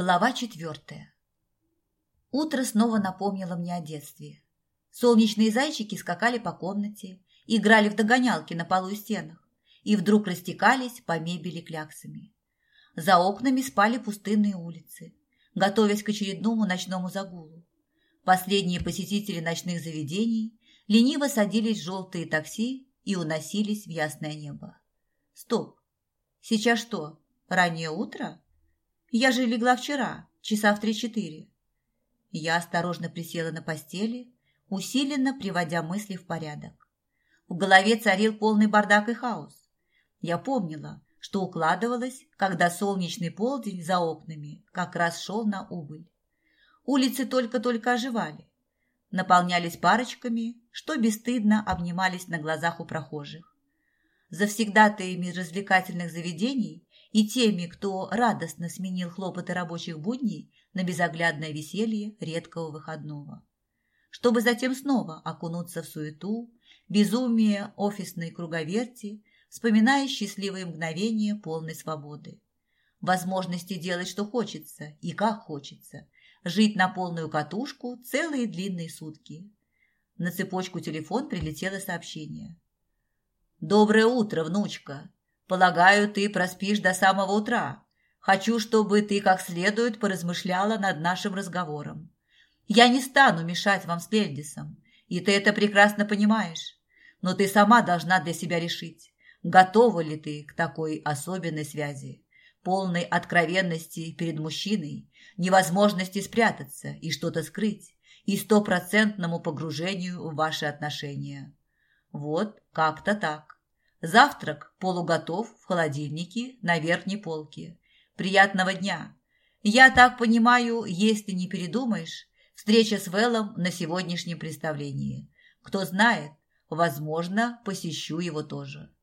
Глава четвертая. Утро снова напомнило мне о детстве. Солнечные зайчики скакали по комнате, играли в догонялки на полу и стенах и вдруг растекались по мебели кляксами. За окнами спали пустынные улицы, готовясь к очередному ночному загулу. Последние посетители ночных заведений лениво садились в желтые такси и уносились в ясное небо. Стоп! Сейчас что, раннее утро? Я же легла вчера, часа в три-четыре. Я осторожно присела на постели, усиленно приводя мысли в порядок. В голове царил полный бардак и хаос. Я помнила, что укладывалась, когда солнечный полдень за окнами как раз шел на убыль. Улицы только-только оживали, наполнялись парочками, что бесстыдно обнимались на глазах у прохожих. Завсегдатаями развлекательных заведений и теми, кто радостно сменил хлопоты рабочих будней на безоглядное веселье редкого выходного. Чтобы затем снова окунуться в суету, безумие офисной круговерти, вспоминая счастливые мгновения полной свободы. Возможности делать, что хочется и как хочется, жить на полную катушку целые длинные сутки. На цепочку телефон прилетело сообщение. «Доброе утро, внучка! Полагаю, ты проспишь до самого утра. Хочу, чтобы ты как следует поразмышляла над нашим разговором. Я не стану мешать вам с Лельдисом, и ты это прекрасно понимаешь. Но ты сама должна для себя решить, готова ли ты к такой особенной связи, полной откровенности перед мужчиной, невозможности спрятаться и что-то скрыть, и стопроцентному погружению в ваши отношения. Вот как-то так. Завтрак полуготов в холодильнике на верхней полке. Приятного дня. Я так понимаю, если не передумаешь, встреча с Вэллом на сегодняшнем представлении. Кто знает, возможно, посещу его тоже.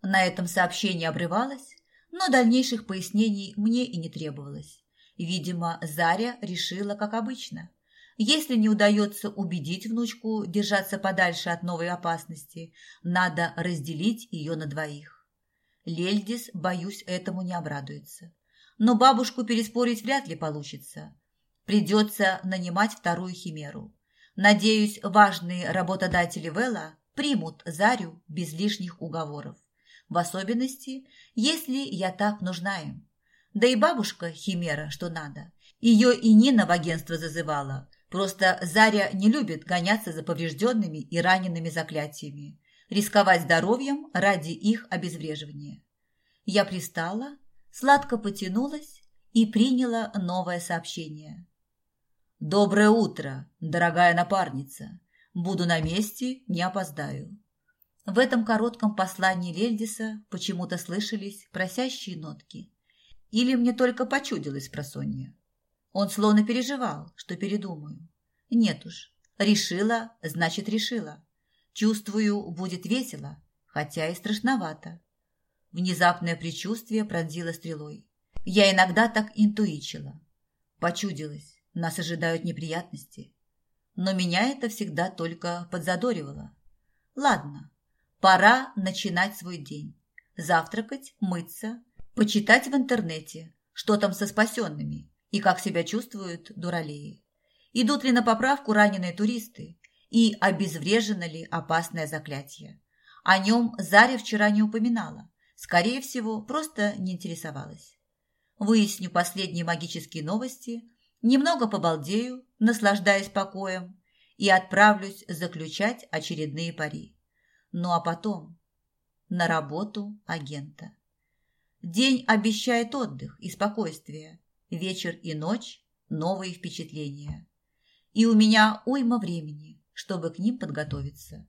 На этом сообщение обрывалось, но дальнейших пояснений мне и не требовалось. Видимо, Заря решила, как обычно, если не удается убедить внучку держаться подальше от новой опасности, надо разделить ее на двоих. Лельдис, боюсь, этому не обрадуется. Но бабушку переспорить вряд ли получится. Придется нанимать вторую химеру. Надеюсь, важные работодатели Вэлла примут Зарю без лишних уговоров. В особенности, если я так нужна им. Да и бабушка химера, что надо. Ее и Нина в агентство зазывала, Просто Заря не любит гоняться за поврежденными и ранеными заклятиями, рисковать здоровьем ради их обезвреживания. Я пристала, сладко потянулась и приняла новое сообщение. «Доброе утро, дорогая напарница. Буду на месте, не опоздаю». В этом коротком послании Лельдиса почему-то слышались просящие нотки. Или мне только почудилось просонья. Он словно переживал, что передумаю. Нет уж, решила, значит решила. Чувствую, будет весело, хотя и страшновато. Внезапное предчувствие пронзило стрелой. Я иногда так интуичила. Почудилось, нас ожидают неприятности. Но меня это всегда только подзадоривало. Ладно, пора начинать свой день. Завтракать, мыться, почитать в интернете, что там со спасенными, и как себя чувствуют дуралеи. Идут ли на поправку раненые туристы и обезврежено ли опасное заклятие. О нем Заря вчера не упоминала, скорее всего, просто не интересовалась. Выясню последние магические новости, немного побалдею, наслаждаясь покоем, и отправлюсь заключать очередные пари. Ну а потом на работу агента. День обещает отдых и спокойствие, Вечер и ночь – новые впечатления. И у меня уйма времени, чтобы к ним подготовиться.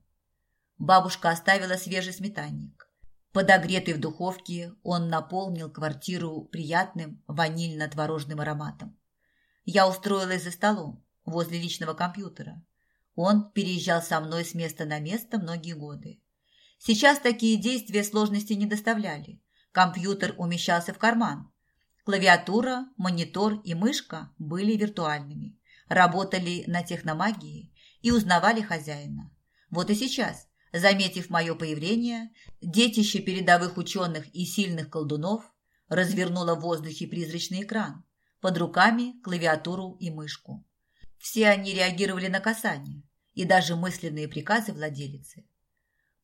Бабушка оставила свежий сметанник. Подогретый в духовке, он наполнил квартиру приятным ванильно-творожным ароматом. Я устроилась за столом, возле личного компьютера. Он переезжал со мной с места на место многие годы. Сейчас такие действия сложности не доставляли. Компьютер умещался в карман, Клавиатура, монитор и мышка были виртуальными, работали на техномагии и узнавали хозяина. Вот и сейчас, заметив мое появление, детище передовых ученых и сильных колдунов развернуло в воздухе призрачный экран, под руками клавиатуру и мышку. Все они реагировали на касание и даже мысленные приказы владелицы.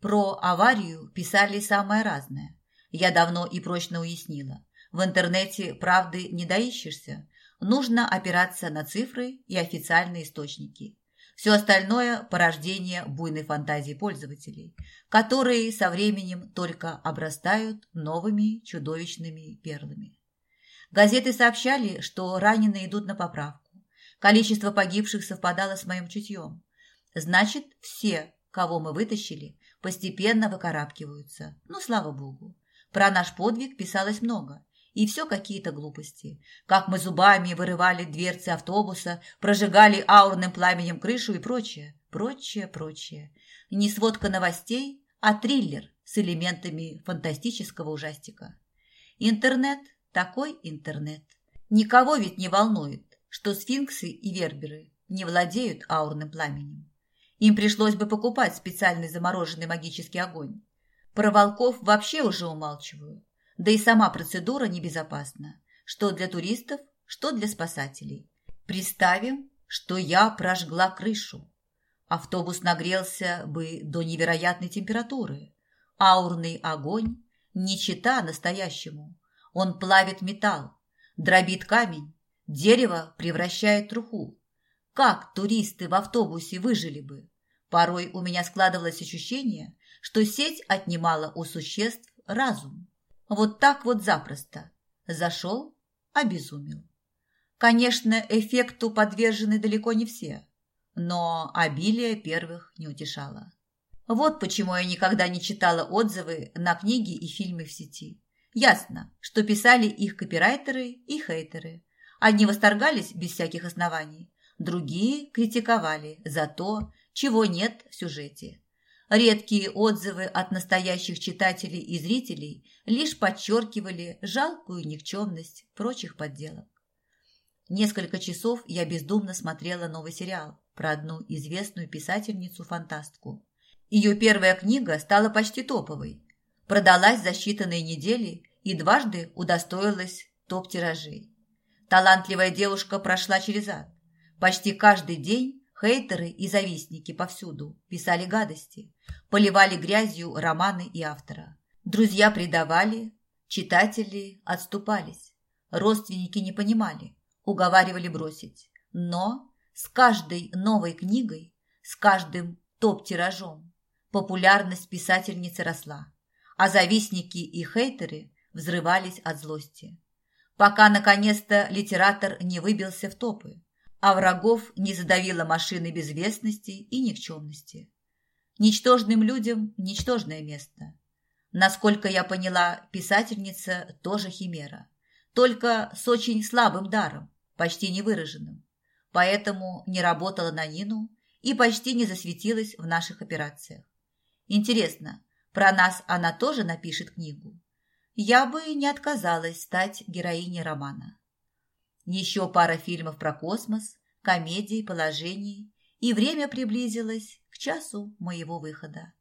Про аварию писали самое разное. Я давно и прочно уяснила. В интернете правды не доищешься. Нужно опираться на цифры и официальные источники. Все остальное – порождение буйной фантазии пользователей, которые со временем только обрастают новыми чудовищными перлами. Газеты сообщали, что раненые идут на поправку. Количество погибших совпадало с моим чутьем. Значит, все, кого мы вытащили, постепенно выкарабкиваются. Ну, слава богу. Про наш подвиг писалось много. И все какие-то глупости. Как мы зубами вырывали дверцы автобуса, прожигали аурным пламенем крышу и прочее, прочее, прочее. Не сводка новостей, а триллер с элементами фантастического ужастика. Интернет такой интернет. Никого ведь не волнует, что сфинксы и верберы не владеют аурным пламенем. Им пришлось бы покупать специальный замороженный магический огонь. Про волков вообще уже умалчиваю. Да и сама процедура небезопасна. Что для туристов, что для спасателей. Представим, что я прожгла крышу. Автобус нагрелся бы до невероятной температуры. Аурный огонь не чита настоящему. Он плавит металл, дробит камень, дерево превращает труху. Как туристы в автобусе выжили бы? Порой у меня складывалось ощущение, что сеть отнимала у существ разум. Вот так вот запросто. Зашел, обезумел. Конечно, эффекту подвержены далеко не все, но обилие первых не утешало. Вот почему я никогда не читала отзывы на книги и фильмы в сети. Ясно, что писали их копирайтеры и хейтеры. Одни восторгались без всяких оснований, другие критиковали за то, чего нет в сюжете. Редкие отзывы от настоящих читателей и зрителей лишь подчеркивали жалкую никчемность прочих подделок. Несколько часов я бездумно смотрела новый сериал про одну известную писательницу-фантастку. Ее первая книга стала почти топовой, продалась за считанные недели и дважды удостоилась топ-тиражей. Талантливая девушка прошла через ад. Почти каждый день хейтеры и завистники повсюду писали гадости, поливали грязью романы и автора. Друзья предавали, читатели отступались, родственники не понимали, уговаривали бросить. Но с каждой новой книгой, с каждым топ-тиражом популярность писательницы росла а завистники и хейтеры взрывались от злости. Пока, наконец-то, литератор не выбился в топы, а врагов не задавила машины безвестности и никчемности. Ничтожным людям ничтожное место. Насколько я поняла, писательница тоже химера, только с очень слабым даром, почти невыраженным. Поэтому не работала на Нину и почти не засветилась в наших операциях. Интересно, про нас она тоже напишет книгу. Я бы не отказалась стать героиней романа. Еще пара фильмов про космос, комедий, положений, и время приблизилось к часу моего выхода.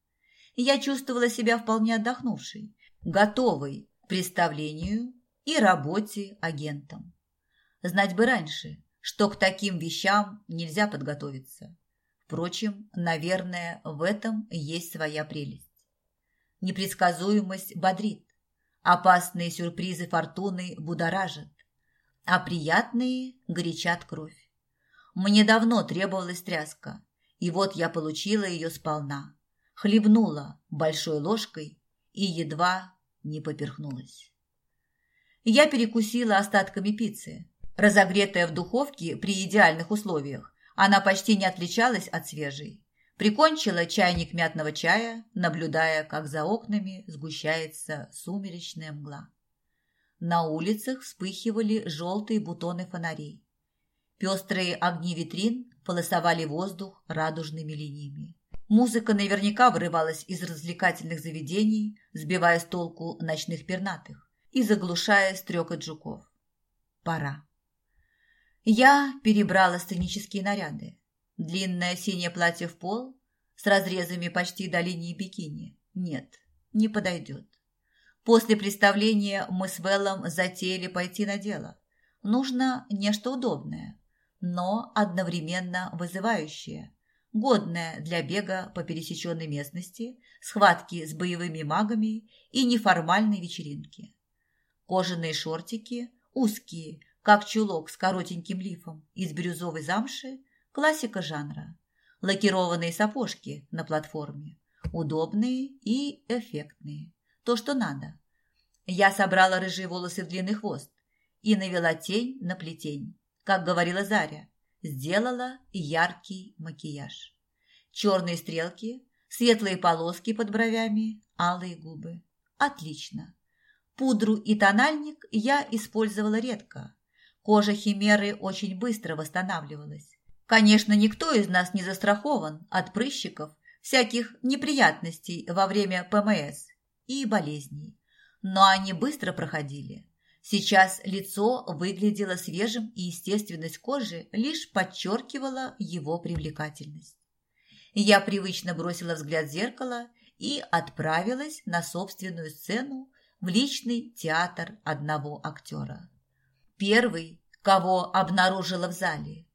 Я чувствовала себя вполне отдохнувшей, готовой к представлению и работе агентом. Знать бы раньше, что к таким вещам нельзя подготовиться. Впрочем, наверное, в этом есть своя прелесть. Непредсказуемость бодрит, опасные сюрпризы фортуны будоражат, а приятные горячат кровь. Мне давно требовалась тряска, и вот я получила ее сполна, хлебнула большой ложкой и едва не поперхнулась. Я перекусила остатками пиццы. Разогретая в духовке при идеальных условиях, она почти не отличалась от свежей. Прикончила чайник мятного чая, наблюдая, как за окнами сгущается сумеречная мгла. На улицах вспыхивали желтые бутоны фонарей. Пестрые огни витрин полосовали воздух радужными линиями. Музыка наверняка вырывалась из развлекательных заведений, сбивая с толку ночных пернатых и заглушая стрекот жуков. Пора. Я перебрала сценические наряды. Длинное синее платье в пол с разрезами почти до линии бикини. Нет, не подойдет. После представления мы с Веллом затеяли пойти на дело. Нужно нечто удобное, но одновременно вызывающее, годное для бега по пересеченной местности, схватки с боевыми магами и неформальной вечеринки. Кожаные шортики, узкие, как чулок с коротеньким лифом из бирюзовой замши, классика жанра. Лакированные сапожки на платформе, удобные и эффектные. То, что надо. Я собрала рыжие волосы в длинный хвост и навела тень на плетень, как говорила Заря. Сделала яркий макияж. Черные стрелки, светлые полоски под бровями, алые губы. Отлично. Пудру и тональник я использовала редко. Кожа химеры очень быстро восстанавливалась. Конечно, никто из нас не застрахован от прыщиков, всяких неприятностей во время ПМС и болезней. Но они быстро проходили. Сейчас лицо выглядело свежим, и естественность кожи лишь подчеркивала его привлекательность. Я привычно бросила взгляд в зеркало и отправилась на собственную сцену в личный театр одного актера. Первый, кого обнаружила в зале,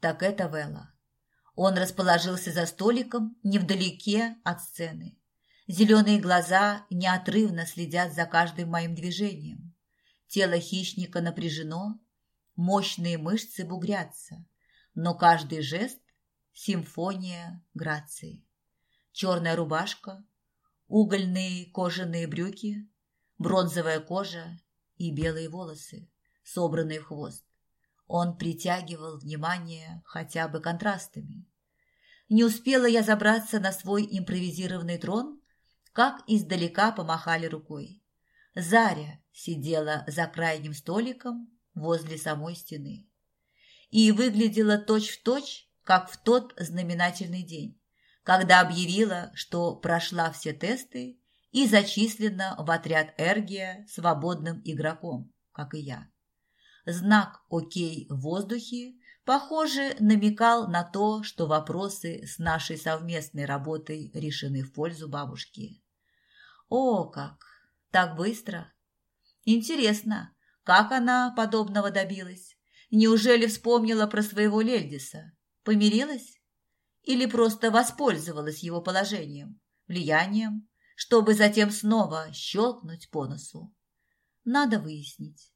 так это Вела. Он расположился за столиком невдалеке от сцены. Зеленые глаза неотрывно следят за каждым моим движением. Тело хищника напряжено, мощные мышцы бугрятся, но каждый жест – симфония грации. Черная рубашка, угольные кожаные брюки, бронзовая кожа и белые волосы, собранные в хвост. Он притягивал внимание хотя бы контрастами. Не успела я забраться на свой импровизированный трон, как издалека помахали рукой. Заря сидела за крайним столиком возле самой стены и выглядела точь-в-точь, точь, как в тот знаменательный день, когда объявила, что прошла все тесты и зачислена в отряд Эргия свободным игроком, как и я. Знак «Окей» в воздухе, похоже, намекал на то, что вопросы с нашей совместной работой решены в пользу бабушки. О, как! Так быстро! Интересно, как она подобного добилась? Неужели вспомнила про своего Лельдиса? Помирилась? Или просто воспользовалась его положением, влиянием, чтобы затем снова щелкнуть по носу? Надо выяснить.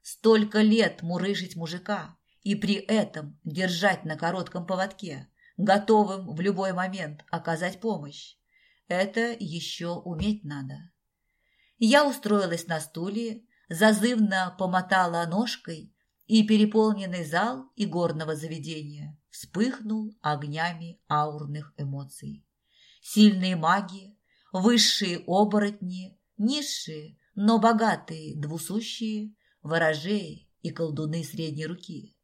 Столько лет мурыжить мужика и при этом держать на коротком поводке, готовым в любой момент оказать помощь. Это еще уметь надо. Я устроилась на стуле, зазывно помотала ножкой, и переполненный зал игорного заведения вспыхнул огнями аурных эмоций. Сильные маги, высшие оборотни, низшие, но богатые двусущие, ворожеи и колдуны средней руки.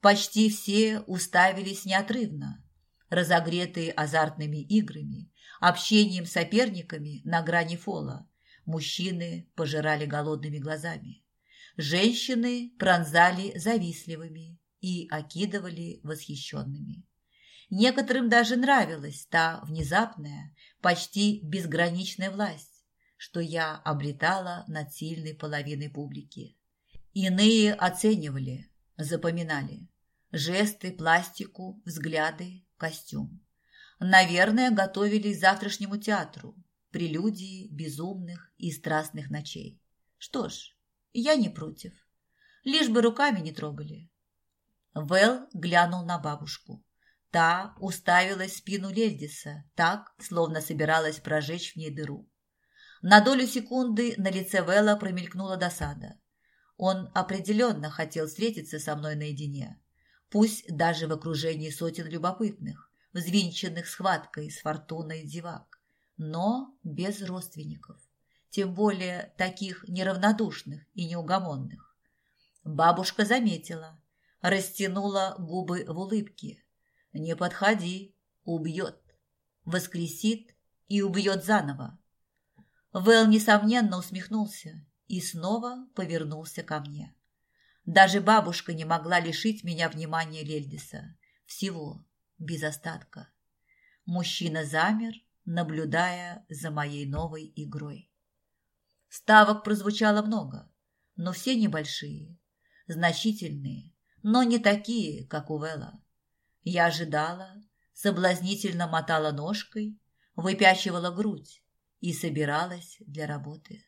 Почти все уставились неотрывно, разогретые азартными играми, общением с соперниками на грани фола. Мужчины пожирали голодными глазами. Женщины пронзали завистливыми и окидывали восхищенными. Некоторым даже нравилась та внезапная, почти безграничная власть, что я обретала над сильной половиной публики. Иные оценивали, запоминали. Жесты, пластику, взгляды, костюм. Наверное, готовились к завтрашнему театру, прелюдии безумных и страстных ночей. Что ж, я не против. Лишь бы руками не трогали. Вэл глянул на бабушку. Та уставилась в спину Лельдиса, так, словно собиралась прожечь в ней дыру. На долю секунды на лице Вэлла промелькнула досада. Он определенно хотел встретиться со мной наедине, пусть даже в окружении сотен любопытных, взвинченных схваткой с фортуной зевак, но без родственников, тем более таких неравнодушных и неугомонных. Бабушка заметила, растянула губы в улыбке. «Не подходи, убьет, воскресит и убьет заново». Вэл, несомненно, усмехнулся и снова повернулся ко мне. Даже бабушка не могла лишить меня внимания Лельдиса. Всего, без остатка. Мужчина замер, наблюдая за моей новой игрой. Ставок прозвучало много, но все небольшие. значительные, но не такие, как у Вэлла. Я ожидала, соблазнительно мотала ножкой, выпячивала грудь и собиралась для работы.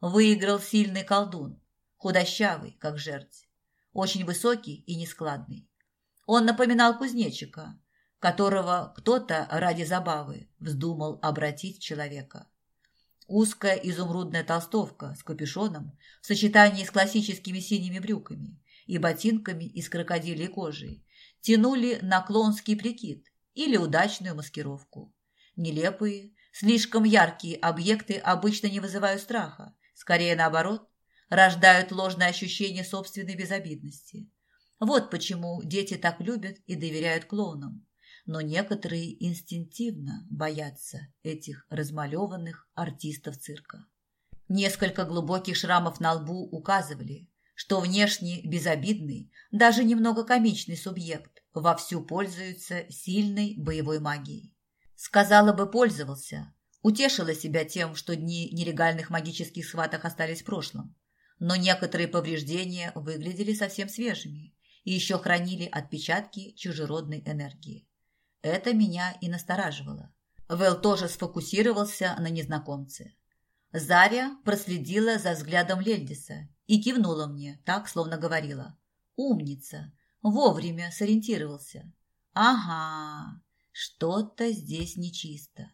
Выиграл сильный колдун, худощавый, как жерть, очень высокий и нескладный. Он напоминал кузнечика, которого кто-то ради забавы вздумал обратить человека. Узкая изумрудная толстовка с капюшоном в сочетании с классическими синими брюками и ботинками из крокодилей кожи тянули на клонский прикид или удачную маскировку. Нелепые, слишком яркие объекты обычно не вызывают страха, скорее наоборот, рождают ложное ощущение собственной безобидности. Вот почему дети так любят и доверяют клоунам но некоторые инстинктивно боятся этих размалеванных артистов цирка. Несколько глубоких шрамов на лбу указывали, что внешне безобидный, даже немного комичный субъект вовсю пользуется сильной боевой магией. Сказала бы, пользовался, утешила себя тем, что дни нелегальных магических схваток остались в прошлом. Но некоторые повреждения выглядели совсем свежими и еще хранили отпечатки чужеродной энергии. Это меня и настораживало. Вэл тоже сфокусировался на незнакомце. Заря проследила за взглядом Лельдиса и кивнула мне, так, словно говорила. «Умница! Вовремя сориентировался. Ага, что-то здесь нечисто».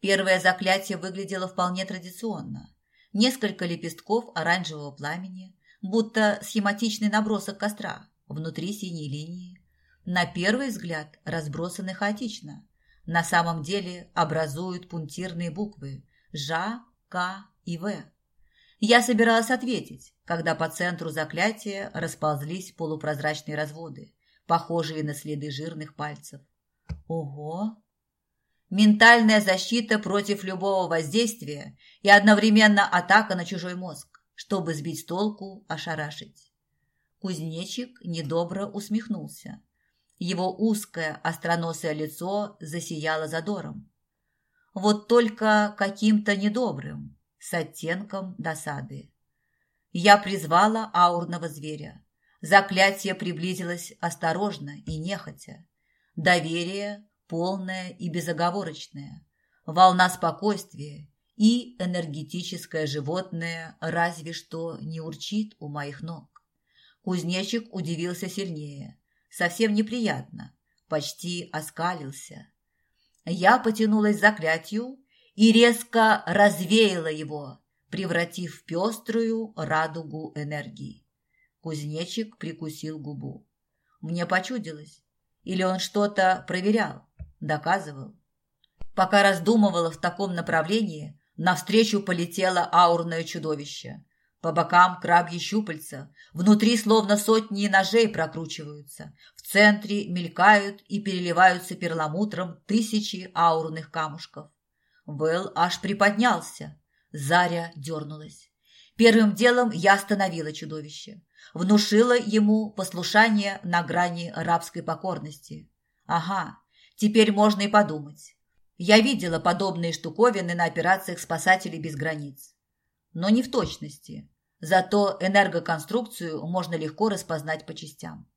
Первое заклятие выглядело вполне традиционно. Несколько лепестков оранжевого пламени, будто схематичный набросок костра, внутри синей линии, на первый взгляд разбросаны хаотично. На самом деле образуют пунктирные буквы «Ж», «К» и «В». Я собиралась ответить, когда по центру заклятия расползлись полупрозрачные разводы, похожие на следы жирных пальцев. Ого! Ментальная защита против любого воздействия и одновременно атака на чужой мозг, чтобы сбить с толку, ошарашить. Кузнечик недобро усмехнулся. Его узкое остроносое лицо засияло задором. Вот только каким-то недобрым, с оттенком досады. Я призвала аурного зверя. Заклятие приблизилось осторожно и нехотя. Доверие полное и безоговорочное. Волна спокойствия и энергетическое животное разве что не урчит у моих ног. Кузнечик удивился сильнее совсем неприятно, почти оскалился. Я потянулась к и резко развеяла его, превратив в пеструю радугу энергии. Кузнечик прикусил губу. Мне почудилось. Или он что-то проверял, доказывал. Пока раздумывала в таком направлении, навстречу полетело аурное чудовище. По бокам крабьи щупальца, внутри словно сотни ножей прокручиваются, в центре мелькают и переливаются перламутром тысячи аурных камушков. Вэл аж приподнялся, Заря дернулась. Первым делом я остановила чудовище, внушила ему послушание на грани рабской покорности. Ага, теперь можно и подумать. Я видела подобные штуковины на операциях спасателей без границ но не в точности. Зато энергоконструкцию можно легко распознать по частям.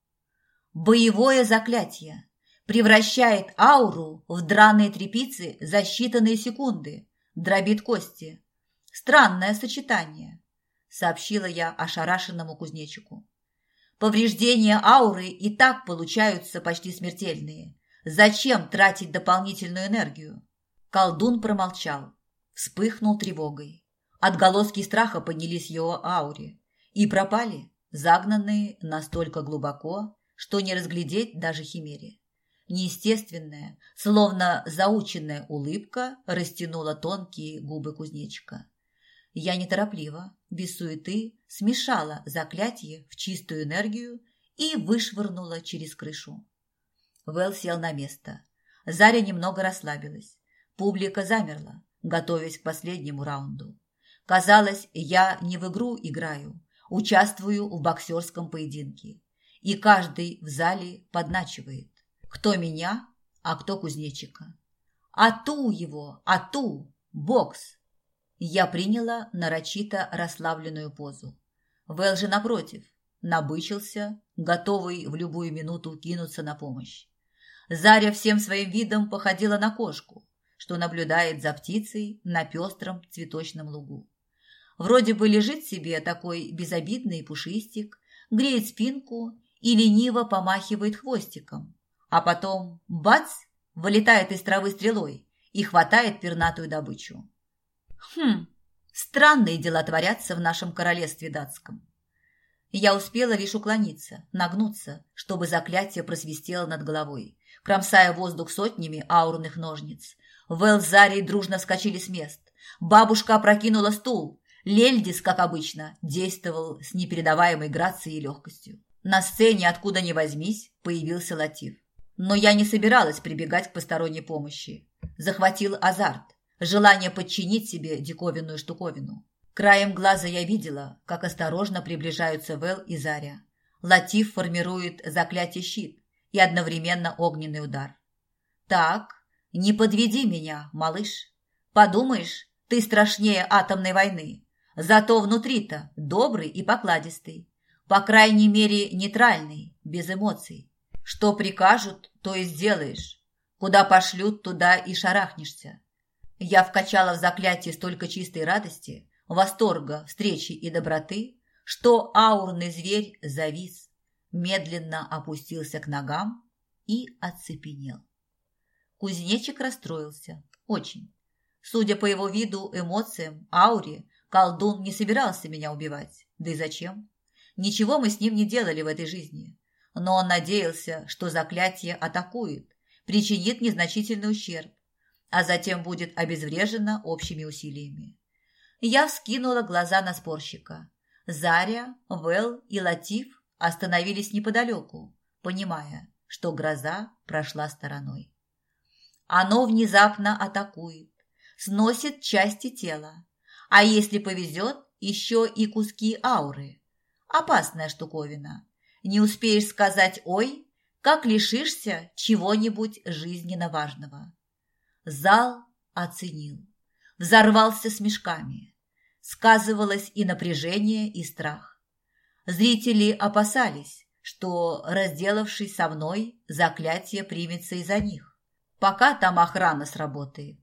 Боевое заклятие превращает ауру в драные трепицы за считанные секунды, дробит кости. Странное сочетание, сообщила я ошарашенному кузнечику. Повреждения ауры и так получаются почти смертельные. Зачем тратить дополнительную энергию? Колдун промолчал, вспыхнул тревогой. Отголоски страха поднялись в его ауре и пропали, загнанные настолько глубоко, что не разглядеть даже химере. Неестественная, словно заученная улыбка растянула тонкие губы кузнечика. Я неторопливо, без суеты, смешала заклятие в чистую энергию и вышвырнула через крышу. Вэл сел на место. Заря немного расслабилась. Публика замерла, готовясь к последнему раунду. Казалось, я не в игру играю, участвую в боксерском поединке. И каждый в зале подначивает. Кто меня, а кто кузнечика. Ату его, ату, бокс. Я приняла нарочито расслабленную позу. Вэл же напротив, набычился, готовый в любую минуту кинуться на помощь. Заря всем своим видом походила на кошку, что наблюдает за птицей на пестром цветочном лугу. Вроде бы лежит себе такой безобидный пушистик, греет спинку и лениво помахивает хвостиком, а потом бац, вылетает из травы стрелой и хватает пернатую добычу. Хм, странные дела творятся в нашем королевстве датском. Я успела лишь уклониться, нагнуться, чтобы заклятие просвистело над головой, кромсая воздух сотнями аурных ножниц. Вэл с Зарей дружно вскочили с мест. Бабушка опрокинула стул. Лельдис, как обычно, действовал с непередаваемой грацией и легкостью. На сцене, откуда ни возьмись, появился Латив. Но я не собиралась прибегать к посторонней помощи. Захватил азарт, желание подчинить себе диковинную штуковину. Краем глаза я видела, как осторожно приближаются Вэл и Заря. Латиф формирует заклятие щит и одновременно огненный удар. «Так, не подведи меня, малыш. Подумаешь, ты страшнее атомной войны. Зато внутри-то добрый и покладистый. По крайней мере, нейтральный, без эмоций. Что прикажут, то и сделаешь. Куда пошлют, туда и шарахнешься. Я вкачала в заклятие столько чистой радости, восторга, встречи и доброты, что аурный зверь завис, медленно опустился к ногам и оцепенел. Кузнечик расстроился. Очень. Судя по его виду, эмоциям, ауре, колдун не собирался меня убивать. Да и зачем? Ничего мы с ним не делали в этой жизни. Но он надеялся, что заклятие атакует, причинит незначительный ущерб, а затем будет обезврежено общими усилиями. Я вскинула глаза на спорщика. Заря, Вэл и Латиф остановились неподалеку, понимая, что гроза прошла стороной. Оно внезапно атакует, сносит части тела, а если повезет, еще и куски ауры. Опасная штуковина. Не успеешь сказать «ой», как лишишься чего-нибудь жизненно важного. Зал оценил, взорвался смешками сказывалось и напряжение, и страх. Зрители опасались, что, разделавшись со мной, заклятие примется из-за них. Пока там охрана сработает.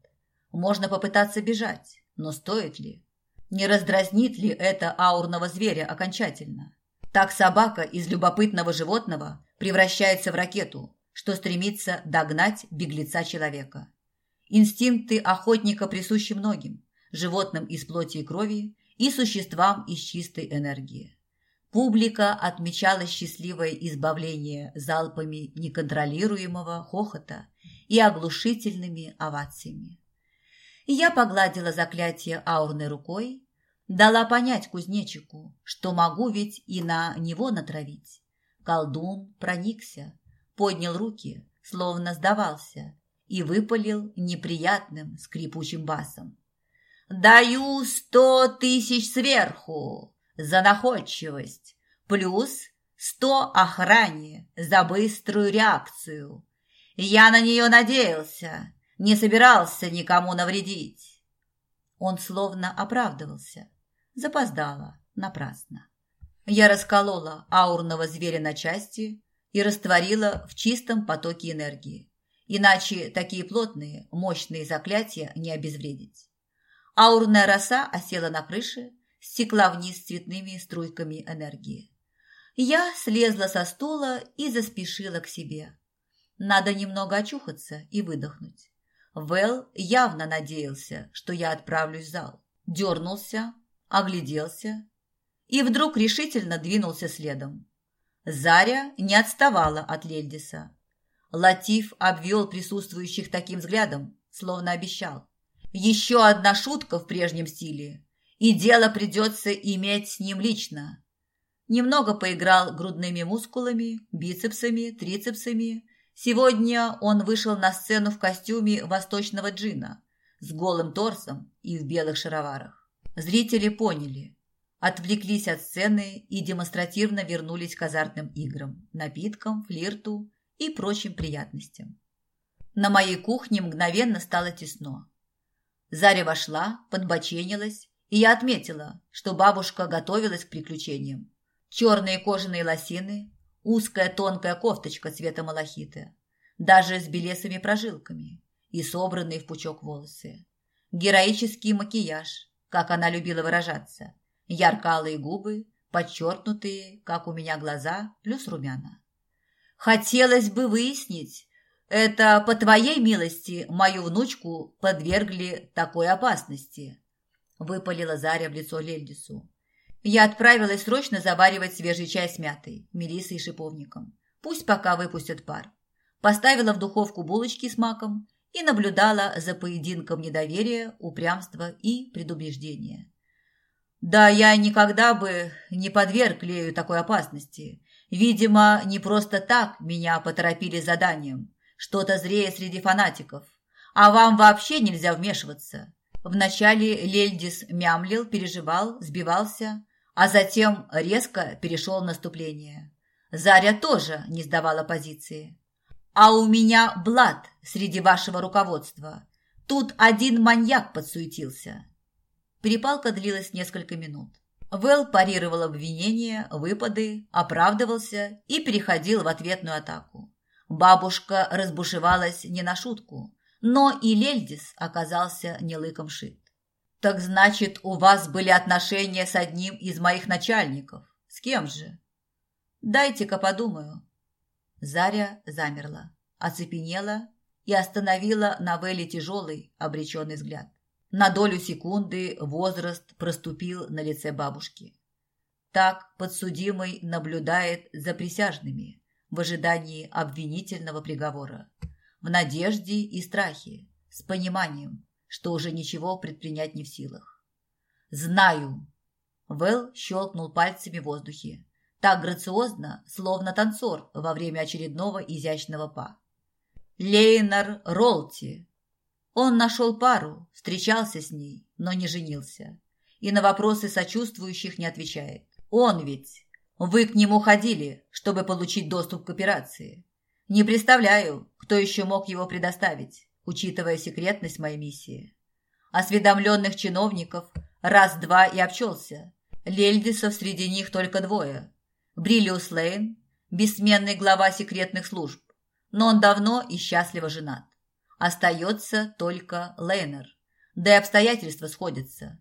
Можно попытаться бежать, но стоит ли? Не раздразнит ли это аурного зверя окончательно? Так собака из любопытного животного превращается в ракету, что стремится догнать беглеца человека. Инстинкты охотника присущи многим животным из плоти и крови и существам из чистой энергии. Публика отмечала счастливое избавление залпами неконтролируемого хохота и оглушительными овациями. Я погладила заклятие аурной рукой, дала понять кузнечику, что могу ведь и на него натравить. Колдун проникся, поднял руки, словно сдавался, и выпалил неприятным скрипучим басом. Даю сто тысяч сверху за находчивость, плюс сто охране за быструю реакцию. Я на нее надеялся, не собирался никому навредить. Он словно оправдывался. Запоздало, напрасно. Я расколола аурного зверя на части и растворила в чистом потоке энергии. Иначе такие плотные, мощные заклятия не обезвредить. Аурная роса осела на крыше, стекла вниз цветными струйками энергии. Я слезла со стула и заспешила к себе. Надо немного очухаться и выдохнуть. Вэл явно надеялся, что я отправлюсь в зал. Дернулся, огляделся и вдруг решительно двинулся следом. Заря не отставала от Лельдиса. Латиф обвел присутствующих таким взглядом, словно обещал. Еще одна шутка в прежнем стиле, и дело придется иметь с ним лично. Немного поиграл грудными мускулами, бицепсами, трицепсами. Сегодня он вышел на сцену в костюме восточного джина, с голым торсом и в белых шароварах. Зрители поняли, отвлеклись от сцены и демонстративно вернулись к азартным играм, напиткам, флирту и прочим приятностям. На моей кухне мгновенно стало тесно. Заря вошла, подбоченилась, и я отметила, что бабушка готовилась к приключениям. черные кожаные лосины, узкая тонкая кофточка цвета малахита, даже с белесыми прожилками и собранные в пучок волосы. Героический макияж, как она любила выражаться, яркалые губы, подчеркнутые, как у меня глаза, плюс румяна. Хотелось бы выяснить, это по твоей милости мою внучку подвергли такой опасности, выпалила Заря в лицо Лельдису. Я отправилась срочно заваривать свежий чай с мятой, мелиссой и шиповником. Пусть пока выпустят пар. Поставила в духовку булочки с маком и наблюдала за поединком недоверия, упрямства и предубеждения. Да, я никогда бы не подверг Лею такой опасности. Видимо, не просто так меня поторопили заданием. Что-то зрее среди фанатиков. А вам вообще нельзя вмешиваться. Вначале Лельдис мямлил, переживал, сбивался, а затем резко перешел наступление. Заря тоже не сдавала позиции. А у меня блат среди вашего руководства. Тут один маньяк подсуетился. Перепалка длилась несколько минут. Вэл парировал обвинения, выпады, оправдывался и переходил в ответную атаку. Бабушка разбушевалась не на шутку, но и Лельдис оказался не лыком шит. «Так значит, у вас были отношения с одним из моих начальников? С кем же?» «Дайте-ка подумаю», Заря замерла, оцепенела и остановила на Вэле тяжелый, обреченный взгляд. На долю секунды возраст проступил на лице бабушки. Так подсудимый наблюдает за присяжными в ожидании обвинительного приговора, в надежде и страхе, с пониманием, что уже ничего предпринять не в силах. «Знаю!» Вэл щелкнул пальцами в воздухе, так грациозно, словно танцор во время очередного изящного па. Лейнар Ролти. Он нашел пару, встречался с ней, но не женился. И на вопросы сочувствующих не отвечает. Он ведь. Вы к нему ходили, чтобы получить доступ к операции. Не представляю, кто еще мог его предоставить, учитывая секретность моей миссии. Осведомленных чиновников раз-два и обчелся. Лельдисов среди них только двое. Бриллиус Лейн, бессменный глава секретных служб, но он давно и счастливо женат. Остается только Лейнер, да и обстоятельства сходятся.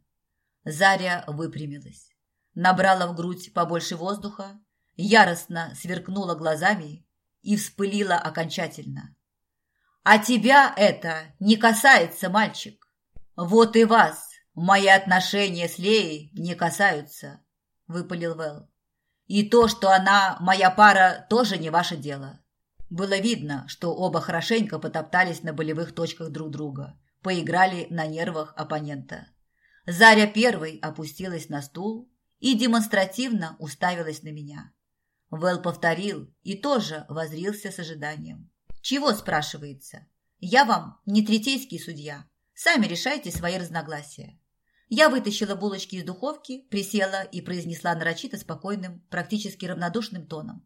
Заря выпрямилась, набрала в грудь побольше воздуха, яростно сверкнула глазами и вспылила окончательно. «А тебя это не касается, мальчик. Вот и вас мои отношения с Леей не касаются», – выпалил Вэл. И то, что она моя пара, тоже не ваше дело. Было видно, что оба хорошенько потоптались на болевых точках друг друга, поиграли на нервах оппонента. Заря первой опустилась на стул и демонстративно уставилась на меня. Вэл повторил и тоже возрился с ожиданием. «Чего?» – спрашивается. «Я вам не третейский судья. Сами решайте свои разногласия. Я вытащила булочки из духовки, присела и произнесла нарочито спокойным, практически равнодушным тоном.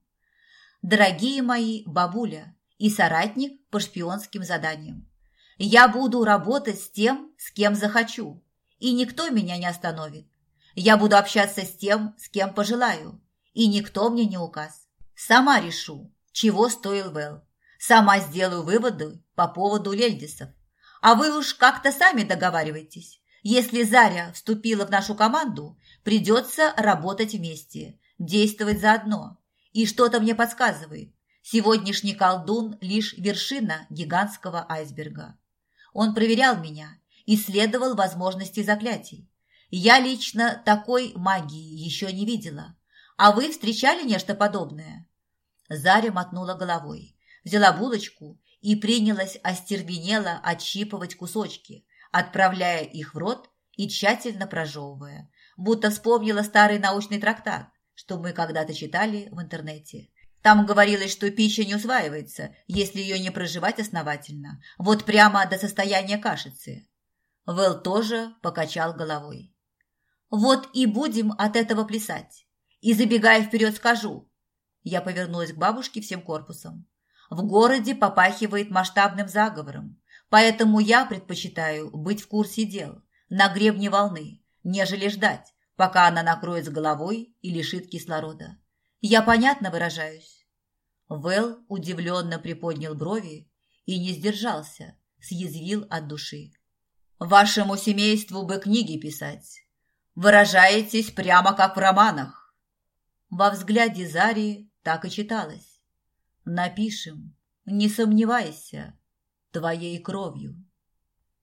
«Дорогие мои бабуля и соратник по шпионским заданиям, я буду работать с тем, с кем захочу, и никто меня не остановит. Я буду общаться с тем, с кем пожелаю, и никто мне не указ. Сама решу, чего стоил Вэл. Сама сделаю выводы по поводу Лельдисов. А вы уж как-то сами договаривайтесь. Если Заря вступила в нашу команду, придется работать вместе, действовать заодно. И что-то мне подсказывает. Сегодняшний колдун – лишь вершина гигантского айсберга. Он проверял меня, исследовал возможности заклятий. Я лично такой магии еще не видела. А вы встречали нечто подобное?» Заря мотнула головой, взяла булочку и принялась остервенело отщипывать кусочки, отправляя их в рот и тщательно прожевывая, будто вспомнила старый научный трактат, что мы когда-то читали в интернете. Там говорилось, что пища не усваивается, если ее не проживать основательно, вот прямо до состояния кашицы. Вэл тоже покачал головой. «Вот и будем от этого плясать. И забегая вперед скажу». Я повернулась к бабушке всем корпусом. В городе попахивает масштабным заговором. Поэтому я предпочитаю быть в курсе дел, на гребне волны, нежели ждать, пока она накроет с головой и лишит кислорода. Я понятно выражаюсь?» Вэл удивленно приподнял брови и не сдержался, съязвил от души. «Вашему семейству бы книги писать. Выражаетесь прямо как в романах». Во взгляде Зари так и читалось. «Напишем, не сомневайся, твоей кровью».